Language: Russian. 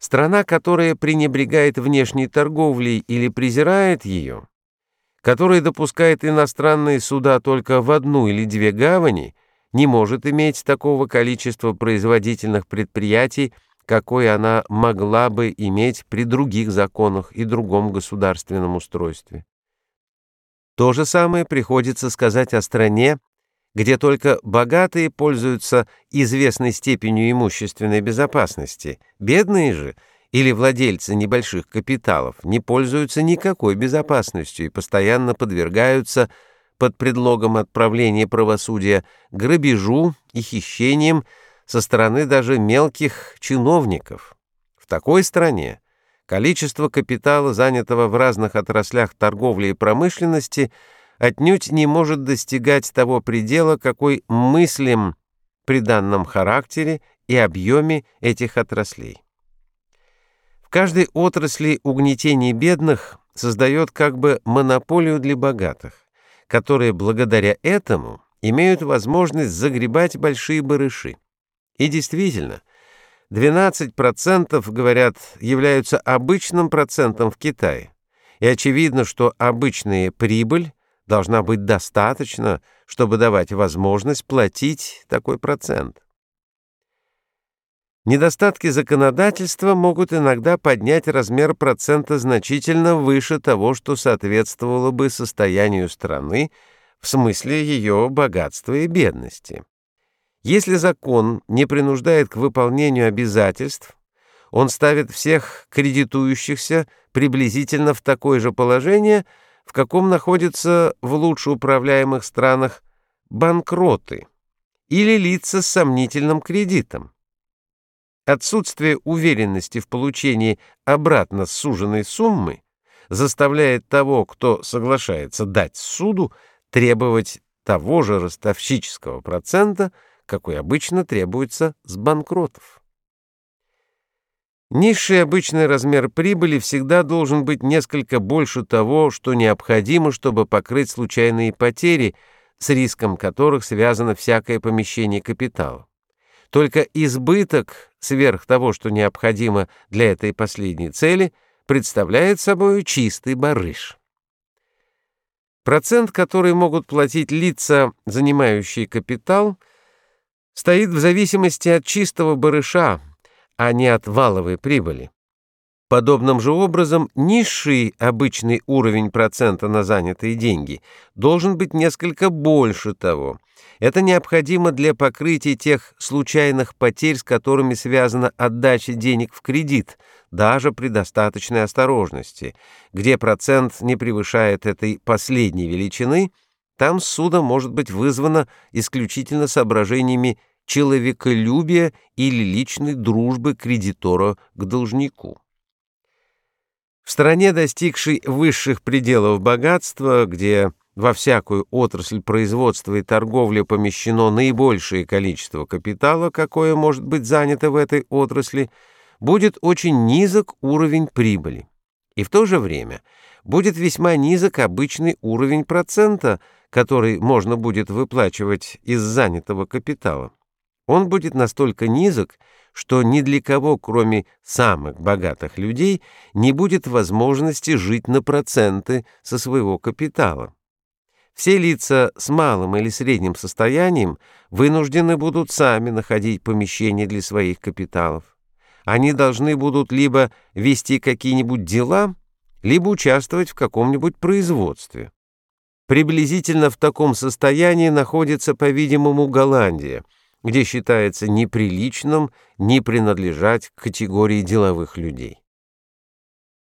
Страна, которая пренебрегает внешней торговлей или презирает ее, которая допускает иностранные суда только в одну или две гавани, не может иметь такого количества производительных предприятий, какое она могла бы иметь при других законах и другом государственном устройстве. То же самое приходится сказать о стране, где только богатые пользуются известной степенью имущественной безопасности, бедные же или владельцы небольших капиталов не пользуются никакой безопасностью и постоянно подвергаются под предлогом отправления правосудия грабежу и хищениям со стороны даже мелких чиновников. В такой стране количество капитала, занятого в разных отраслях торговли и промышленности – отнюдь не может достигать того предела, какой мыслим при данном характере и объеме этих отраслей. В каждой отрасли угнетение бедных создает как бы монополию для богатых, которые благодаря этому имеют возможность загребать большие барыши. И действительно, 12%, говорят, являются обычным процентом в Китае. И очевидно, что обычная прибыль должна быть достаточно, чтобы давать возможность платить такой процент. Недостатки законодательства могут иногда поднять размер процента значительно выше того, что соответствовало бы состоянию страны в смысле ее богатства и бедности. Если закон не принуждает к выполнению обязательств, он ставит всех кредитующихся приблизительно в такое же положение – в каком находятся в лучше управляемых странах банкроты или лица с сомнительным кредитом. Отсутствие уверенности в получении обратно суженной суммы заставляет того, кто соглашается дать суду, требовать того же ростовщического процента, какой обычно требуется с банкротов. Низший обычный размер прибыли всегда должен быть несколько больше того, что необходимо, чтобы покрыть случайные потери, с риском которых связано всякое помещение капитала. Только избыток сверх того, что необходимо для этой последней цели, представляет собой чистый барыш. Процент, который могут платить лица, занимающие капитал, стоит в зависимости от чистого барыша, а не от валовой прибыли. Подобным же образом низший обычный уровень процента на занятые деньги должен быть несколько больше того. Это необходимо для покрытия тех случайных потерь, с которыми связана отдача денег в кредит, даже при достаточной осторожности. Где процент не превышает этой последней величины, там суда может быть вызвано исключительно соображениями человеколюбия или личной дружбы кредитора к должнику. В стране, достигшей высших пределов богатства, где во всякую отрасль производства и торговли помещено наибольшее количество капитала, какое может быть занято в этой отрасли, будет очень низок уровень прибыли. И в то же время будет весьма низок обычный уровень процента, который можно будет выплачивать из занятого капитала он будет настолько низок, что ни для кого, кроме самых богатых людей, не будет возможности жить на проценты со своего капитала. Все лица с малым или средним состоянием вынуждены будут сами находить помещение для своих капиталов. Они должны будут либо вести какие-нибудь дела, либо участвовать в каком-нибудь производстве. Приблизительно в таком состоянии находится, по-видимому, Голландия – где считается неприличным не принадлежать к категории деловых людей.